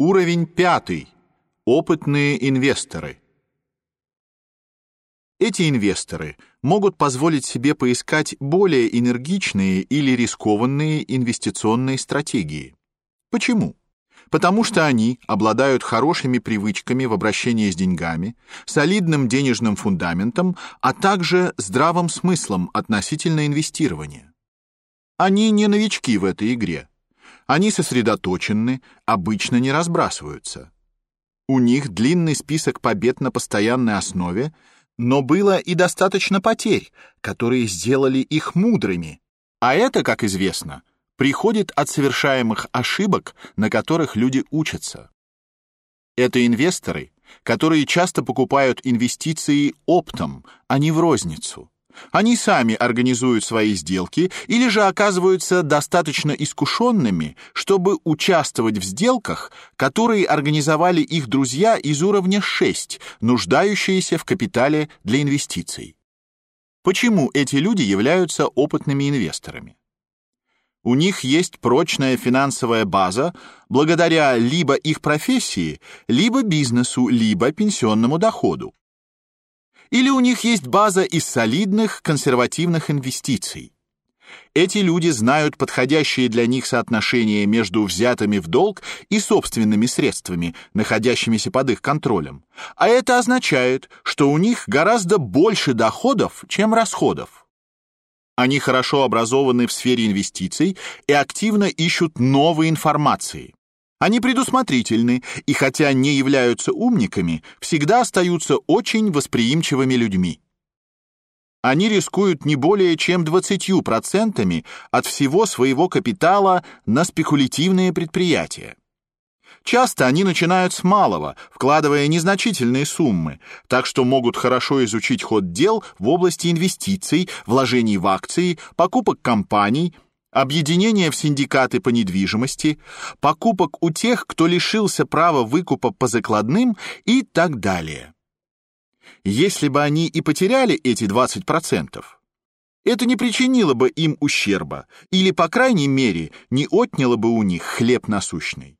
Уровень пятый. Опытные инвесторы. Эти инвесторы могут позволить себе поискать более энергичные или рискованные инвестиционные стратегии. Почему? Потому что они обладают хорошими привычками в обращении с деньгами, солидным денежным фундаментом, а также здравым смыслом относительно инвестирования. Они не новички в этой игре. Они сосредоточены, обычно не разбрасываются. У них длинный список побед на постоянной основе, но было и достаточно потерь, которые сделали их мудрыми. А это, как известно, приходит от совершаемых ошибок, на которых люди учатся. Это инвесторы, которые часто покупают инвестиции оптом, а не в розницу. Они сами организуют свои сделки или же оказываются достаточно искушенными, чтобы участвовать в сделках, которые организовали их друзья из уровня 6, нуждающиеся в капитале для инвестиций. Почему эти люди являются опытными инвесторами? У них есть прочная финансовая база благодаря либо их профессии, либо бизнесу, либо пенсионному доходу. Или у них есть база из солидных консервативных инвестиций. Эти люди знают подходящее для них соотношение между взятыми в долг и собственными средствами, находящимися под их контролем. А это означает, что у них гораздо больше доходов, чем расходов. Они хорошо образованы в сфере инвестиций и активно ищут новые информации. Они предусмотрительны и, хотя не являются умниками, всегда остаются очень восприимчивыми людьми. Они рискуют не более чем 20% от всего своего капитала на спекулятивные предприятия. Часто они начинают с малого, вкладывая незначительные суммы, так что могут хорошо изучить ход дел в области инвестиций, вложений в акции, покупок компаний – объединение в синдикаты по недвижимости, покупок у тех, кто лишился права выкупа по закладным и так далее. Если бы они и потеряли эти 20%, это не причинило бы им ущерба или, по крайней мере, не отняло бы у них хлеб насущный.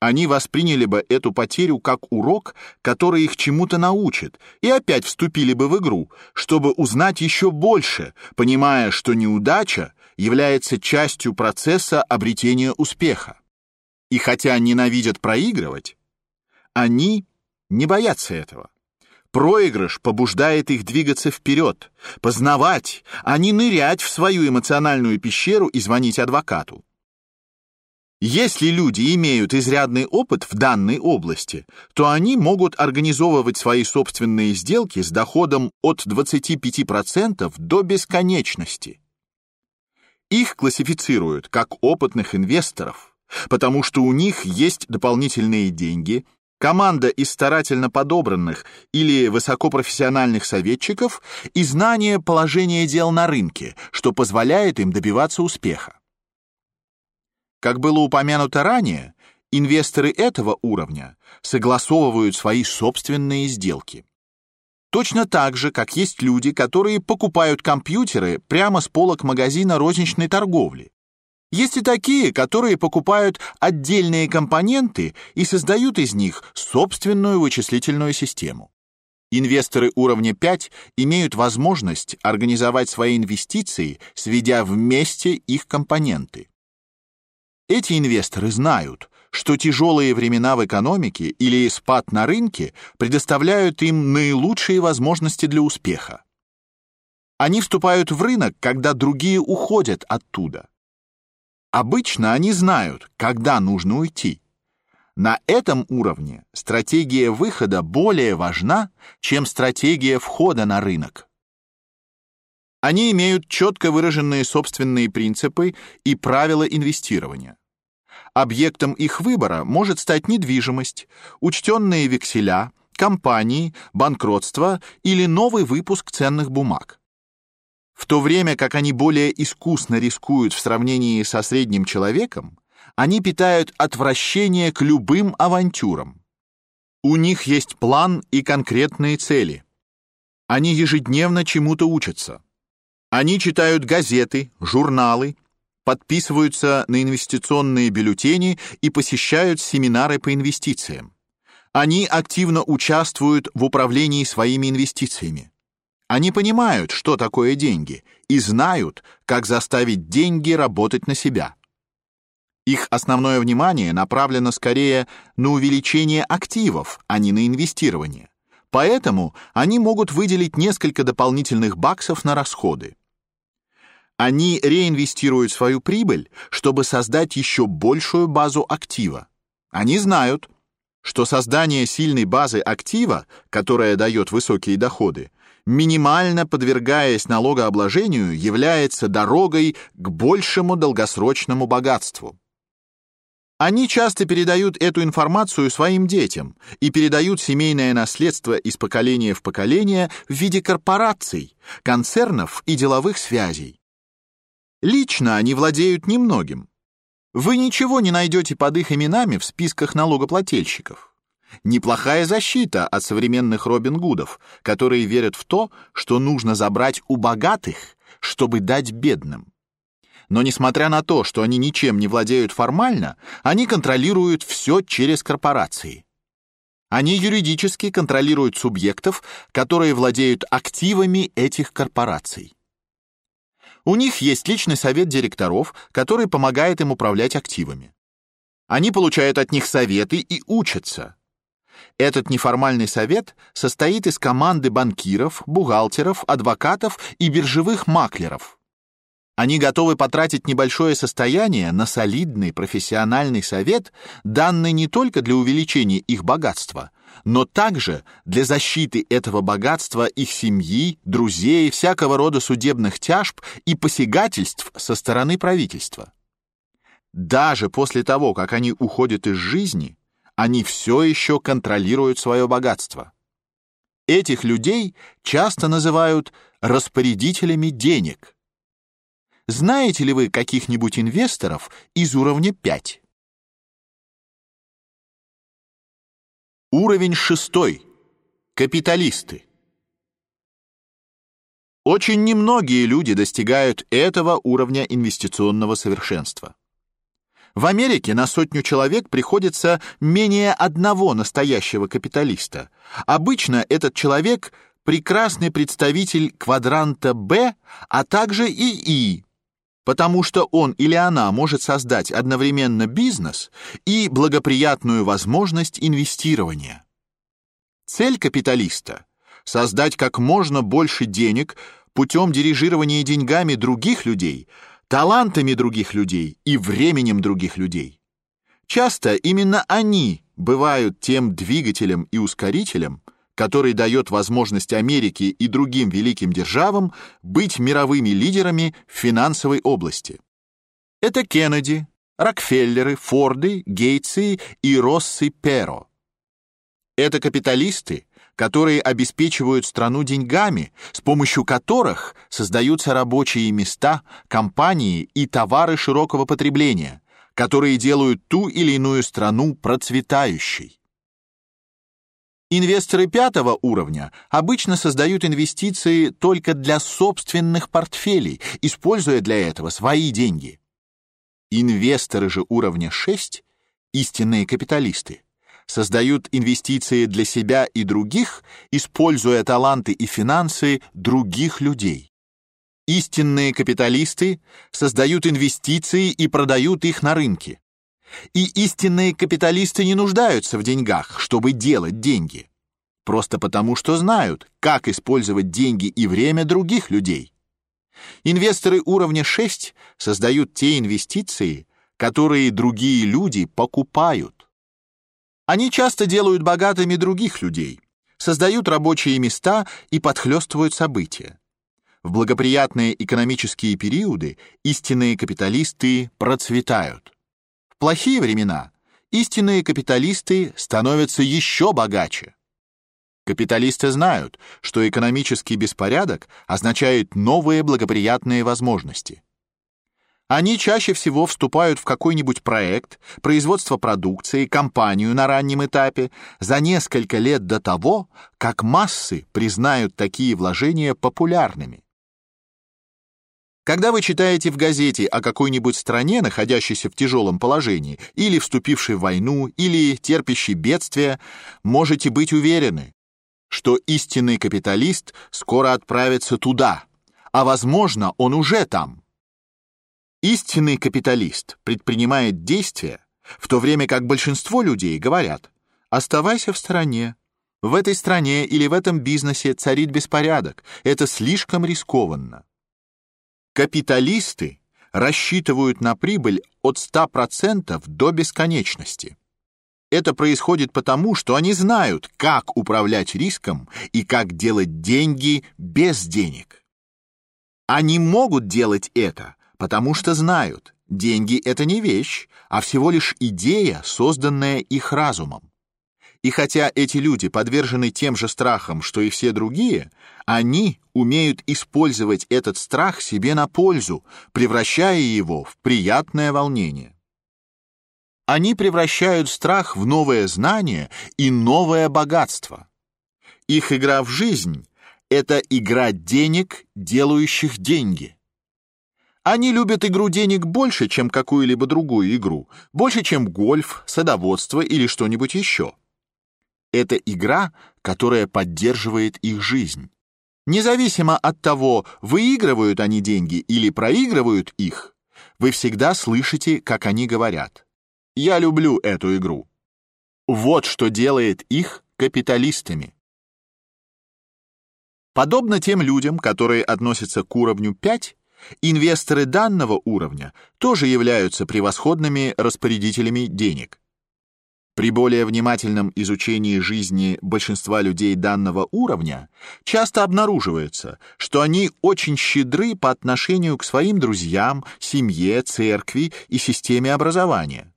Они восприняли бы эту потерю как урок, который их чему-то научит, и опять вступили бы в игру, чтобы узнать еще больше, понимая, что неудача является частью процесса обретения успеха. И хотя ненавидят проигрывать, они не боятся этого. Проигрыш побуждает их двигаться вперед, познавать, а не нырять в свою эмоциональную пещеру и звонить адвокату. Если люди имеют изрядный опыт в данной области, то они могут организовывать свои собственные сделки с доходом от 25% до бесконечности. Их классифицируют как опытных инвесторов, потому что у них есть дополнительные деньги, команда из старательно подобранных или высокопрофессиональных советчиков и знание положения дел на рынке, что позволяет им добиваться успеха. Как было упомянуто ранее, инвесторы этого уровня согласовывают свои собственные сделки. Точно так же, как есть люди, которые покупают компьютеры прямо с полок магазина розничной торговли. Есть и такие, которые покупают отдельные компоненты и создают из них собственную вычислительную систему. Инвесторы уровня 5 имеют возможность организовать свои инвестиции, сведя вместе их компоненты. Эти инвесторы знают, что тяжелые времена в экономике или спад на рынке предоставляют им наилучшие возможности для успеха. Они вступают в рынок, когда другие уходят оттуда. Обычно они знают, когда нужно уйти. На этом уровне стратегия выхода более важна, чем стратегия входа на рынок. Они имеют четко выраженные собственные принципы и правила инвестирования. Объектом их выбора может стать недвижимость, учтенные векселя, компании, банкротство или новый выпуск ценных бумаг. В то время как они более искусно рискуют в сравнении со средним человеком, они питают отвращение к любым авантюрам. У них есть план и конкретные цели. Они ежедневно чему-то учатся. Они читают газеты, журналы, подписываются на инвестиционные бюллетени и посещают семинары по инвестициям. Они активно участвуют в управлении своими инвестициями. Они понимают, что такое деньги, и знают, как заставить деньги работать на себя. Их основное внимание направлено скорее на увеличение активов, а не на инвестирование. Поэтому они могут выделить несколько дополнительных баксов на расходы. Они реинвестируют свою прибыль, чтобы создать еще большую базу актива. Они знают, что создание сильной базы актива, которая дает высокие доходы, минимально подвергаясь налогообложению, является дорогой к большему долгосрочному богатству. Они часто передают эту информацию своим детям и передают семейное наследство из поколения в поколение в виде корпораций, концернов и деловых связей. Лично они владеют немногим. Вы ничего не найдете под их именами в списках налогоплательщиков. Неплохая защита от современных Робин Гудов, которые верят в то, что нужно забрать у богатых, чтобы дать бедным. Но несмотря на то, что они ничем не владеют формально, они контролируют все через корпорации. Они юридически контролируют субъектов, которые владеют активами этих корпораций. У них есть личный совет директоров, который помогает им управлять активами. Они получают от них советы и учатся. Этот неформальный совет состоит из команды банкиров, бухгалтеров, адвокатов и биржевых маклеров. Они готовы потратить небольшое состояние на солидный профессиональный совет, данный не только для увеличения их богатства, но также для защиты этого богатства их семьи, друзей, всякого рода судебных тяжб и посягательств со стороны правительства. Даже после того, как они уходят из жизни, они все еще контролируют свое богатство. Этих людей часто называют распорядителями денег. Знаете ли вы каких-нибудь инвесторов из уровня 5? Уровень шестой. Капиталисты. Очень немногие люди достигают этого уровня инвестиционного совершенства. В Америке на сотню человек приходится менее одного настоящего капиталиста. Обычно этот человек прекрасный представитель квадранта Б, а также ИИ, потому что он или она может создать одновременно бизнес и благоприятную возможность инвестирования. Цель капиталиста создать как можно больше денег путем дирижирования деньгами других людей, талантами других людей и временем других людей. Часто именно они бывают тем двигателем и ускорителем, который дает возможность Америке и другим великим державам быть мировыми лидерами в финансовой области. Это Кеннеди, Рокфеллеры, Форды, Гейтсы и Россы Перо. Это капиталисты, которые обеспечивают страну деньгами, с помощью которых создаются рабочие места, компании и товары широкого потребления, которые делают ту или иную страну процветающей. Инвесторы пятого уровня обычно создают инвестиции только для собственных портфелей, используя для этого свои деньги. Инвесторы же уровня 6, истинные капиталисты, создают инвестиции для себя и других, используя таланты и финансы других людей. Истинные капиталисты создают инвестиции и продают их на рынке. И истинные капиталисты не нуждаются в деньгах, чтобы делать деньги. Просто потому, что знают, как использовать деньги и время других людей. Инвесторы уровня 6 создают те инвестиции, которые другие люди покупают. Они часто делают богатыми других людей, создают рабочие места и подхлёстывают события. В благоприятные экономические периоды истинные капиталисты процветают. Плохие времена истинные капиталисты становятся еще богаче. Капиталисты знают, что экономический беспорядок означает новые благоприятные возможности. Они чаще всего вступают в какой-нибудь проект, производство продукции, компанию на раннем этапе за несколько лет до того, как массы признают такие вложения популярными. Когда вы читаете в газете о какой-нибудь стране, находящейся в тяжелом положении, или вступившей в войну, или терпящей бедствия, можете быть уверены, что истинный капиталист скоро отправится туда, а, возможно, он уже там. Истинный капиталист предпринимает действия, в то время как большинство людей говорят «оставайся в стороне». В этой стране или в этом бизнесе царит беспорядок, это слишком рискованно. Капиталисты рассчитывают на прибыль от 100% до бесконечности. Это происходит потому, что они знают, как управлять риском и как делать деньги без денег. Они могут делать это, потому что знают, деньги — это не вещь, а всего лишь идея, созданная их разумом. И хотя эти люди подвержены тем же страхам, что и все другие, они умеют использовать этот страх себе на пользу, превращая его в приятное волнение. Они превращают страх в новое знание и новое богатство. Их игра в жизнь — это игра денег, делающих деньги. Они любят игру денег больше, чем какую-либо другую игру, больше, чем гольф, садоводство или что-нибудь еще. Это игра, которая поддерживает их жизнь. Независимо от того, выигрывают они деньги или проигрывают их, вы всегда слышите, как они говорят. «Я люблю эту игру». Вот что делает их капиталистами. Подобно тем людям, которые относятся к уровню 5, инвесторы данного уровня тоже являются превосходными распорядителями денег. При более внимательном изучении жизни большинства людей данного уровня часто обнаруживается, что они очень щедры по отношению к своим друзьям, семье, церкви и системе образования.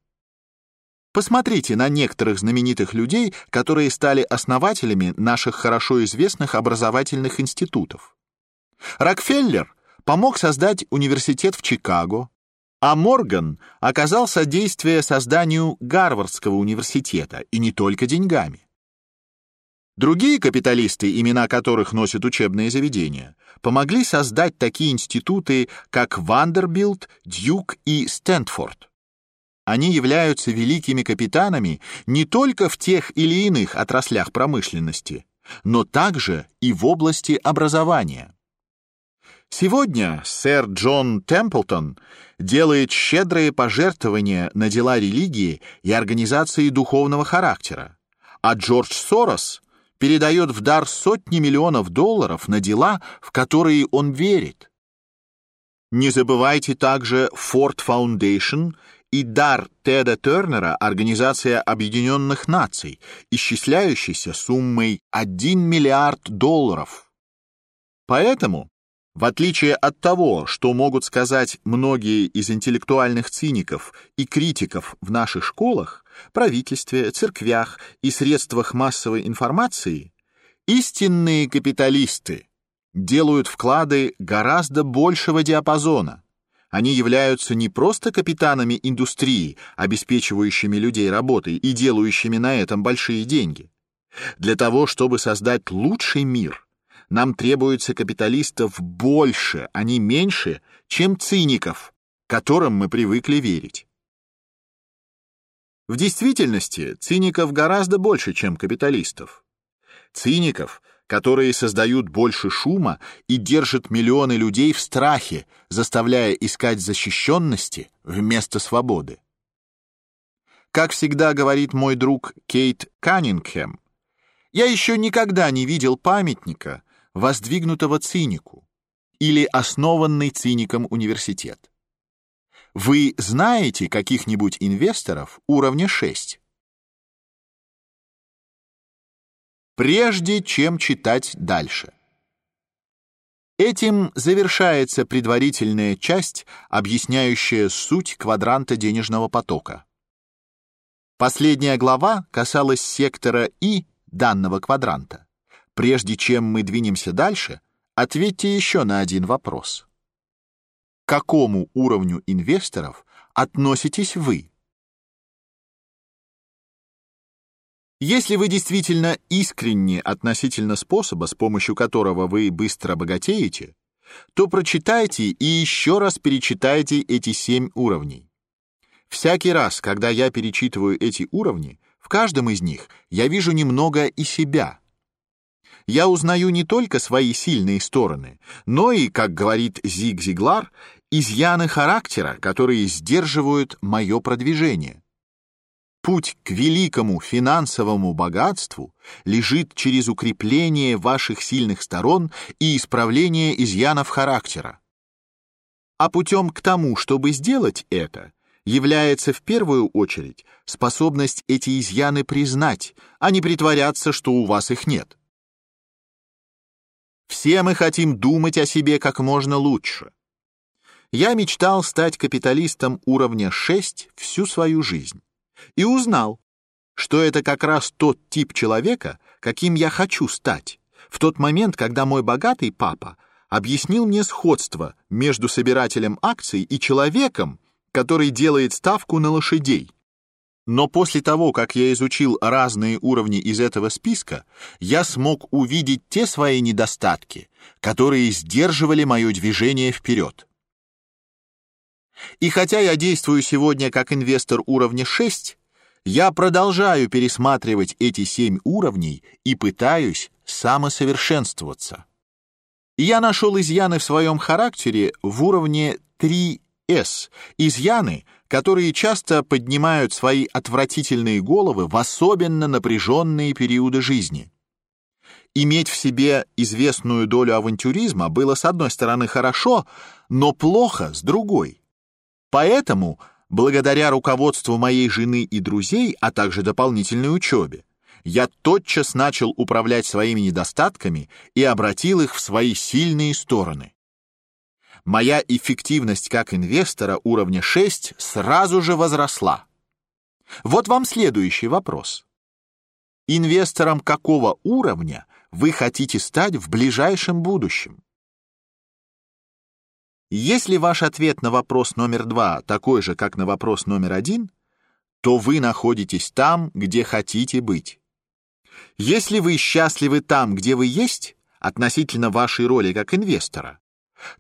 Посмотрите на некоторых знаменитых людей, которые стали основателями наших хорошо известных образовательных институтов. Рокфеллер помог создать университет в Чикаго, а Морган оказал содействие созданию Гарвардского университета, и не только деньгами. Другие капиталисты, имена которых носят учебные заведения, помогли создать такие институты, как Вандербилт, Дьюк и Стэнфорд. Они являются великими капитанами не только в тех или иных отраслях промышленности, но также и в области образования. Сегодня сэр Джон Темплтон делает щедрые пожертвования на дела религии и организации духовного характера, а Джордж Сорос передает в дар сотни миллионов долларов на дела, в которые он верит. Не забывайте также Ford Foundation и дар Теда Тернера Организация Объединенных Наций, исчисляющийся суммой 1 миллиард долларов. Поэтому в отличие от того, что могут сказать многие из интеллектуальных циников и критиков в наших школах, правительстве, церквях и средствах массовой информации, истинные капиталисты делают вклады гораздо большего диапазона. Они являются не просто капитанами индустрии, обеспечивающими людей работой и делающими на этом большие деньги. Для того, чтобы создать лучший мир, нам требуется капиталистов больше, а не меньше, чем циников, которым мы привыкли верить. В действительности циников гораздо больше, чем капиталистов. Циников, которые создают больше шума и держат миллионы людей в страхе, заставляя искать защищенности вместо свободы. Как всегда говорит мой друг Кейт Каннингхэм, я еще никогда не видел памятника, воздвигнутого цинику или основанный циником университет. Вы знаете каких-нибудь инвесторов уровня 6? Прежде чем читать дальше. Этим завершается предварительная часть, объясняющая суть квадранта денежного потока. Последняя глава касалась сектора И данного квадранта. Прежде чем мы двинемся дальше, ответьте еще на один вопрос. К какому уровню инвесторов относитесь вы? Если вы действительно искренне относительно способа, с помощью которого вы быстро богатеете, то прочитайте и еще раз перечитайте эти семь уровней. Всякий раз, когда я перечитываю эти уровни, в каждом из них я вижу немного и себя. Я узнаю не только свои сильные стороны, но и, как говорит Зиг Зиглар, изъяны характера, которые сдерживают мое продвижение. Путь к великому финансовому богатству лежит через укрепление ваших сильных сторон и исправление изъянов характера. А путем к тому, чтобы сделать это, является в первую очередь способность эти изъяны признать, а не притворяться, что у вас их нет. Все мы хотим думать о себе как можно лучше. Я мечтал стать капиталистом уровня 6 всю свою жизнь и узнал, что это как раз тот тип человека, каким я хочу стать. В тот момент, когда мой богатый папа объяснил мне сходство между собирателем акций и человеком, который делает ставку на лошадей. Но после того, как я изучил разные уровни из этого списка, я смог увидеть те свои недостатки, которые сдерживали мое движение вперед. И хотя я действую сегодня как инвестор уровня 6, я продолжаю пересматривать эти семь уровней и пытаюсь самосовершенствоваться. Я нашел изъяны в своем характере в уровне 3С, изъяны, которые часто поднимают свои отвратительные головы в особенно напряженные периоды жизни. Иметь в себе известную долю авантюризма было с одной стороны хорошо, но плохо с другой. Поэтому, благодаря руководству моей жены и друзей, а также дополнительной учебе, я тотчас начал управлять своими недостатками и обратил их в свои сильные стороны. Моя эффективность как инвестора уровня 6 сразу же возросла. Вот вам следующий вопрос. Инвестором какого уровня вы хотите стать в ближайшем будущем? Если ваш ответ на вопрос номер два такой же, как на вопрос номер один, то вы находитесь там, где хотите быть. Если вы счастливы там, где вы есть, относительно вашей роли как инвестора,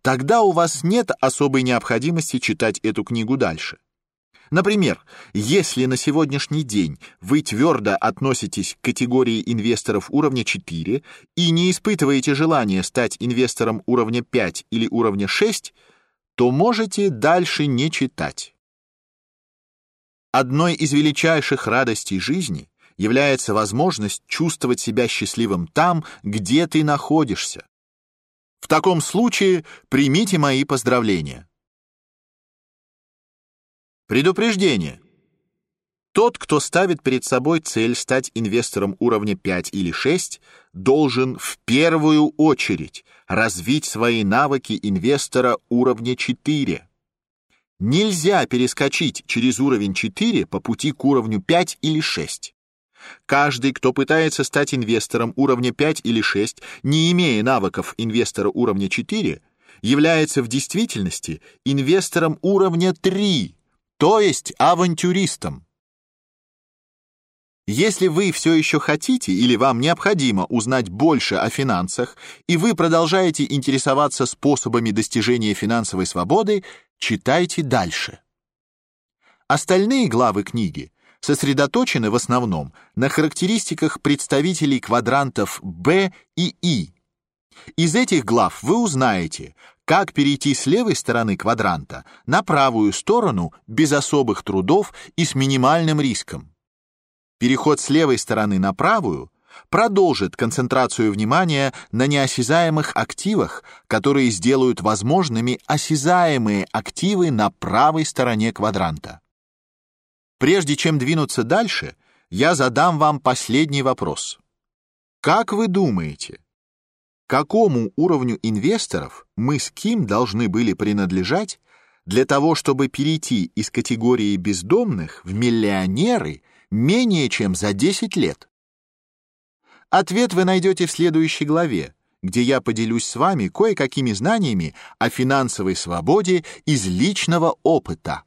тогда у вас нет особой необходимости читать эту книгу дальше. Например, если на сегодняшний день вы твердо относитесь к категории инвесторов уровня 4 и не испытываете желания стать инвестором уровня 5 или уровня 6, то можете дальше не читать. Одной из величайших радостей жизни является возможность чувствовать себя счастливым там, где ты находишься. В таком случае примите мои поздравления. Предупреждение. Тот, кто ставит перед собой цель стать инвестором уровня 5 или 6, должен в первую очередь развить свои навыки инвестора уровня 4. Нельзя перескочить через уровень 4 по пути к уровню 5 или 6. Каждый, кто пытается стать инвестором уровня 5 или 6, не имея навыков инвестора уровня 4, является в действительности инвестором уровня 3, то есть авантюристом. Если вы все еще хотите или вам необходимо узнать больше о финансах, и вы продолжаете интересоваться способами достижения финансовой свободы, читайте дальше. Остальные главы книги сосредоточены в основном на характеристиках представителей квадрантов Б и И. Из этих глав вы узнаете, как перейти с левой стороны квадранта на правую сторону без особых трудов и с минимальным риском. Переход с левой стороны на правую продолжит концентрацию внимания на неосязаемых активах, которые сделают возможными осязаемые активы на правой стороне квадранта. Прежде чем двинуться дальше, я задам вам последний вопрос. Как вы думаете, какому уровню инвесторов мы с Ким должны были принадлежать для того, чтобы перейти из категории бездомных в миллионеры менее чем за 10 лет? Ответ вы найдете в следующей главе, где я поделюсь с вами кое-какими знаниями о финансовой свободе из личного опыта.